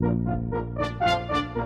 Música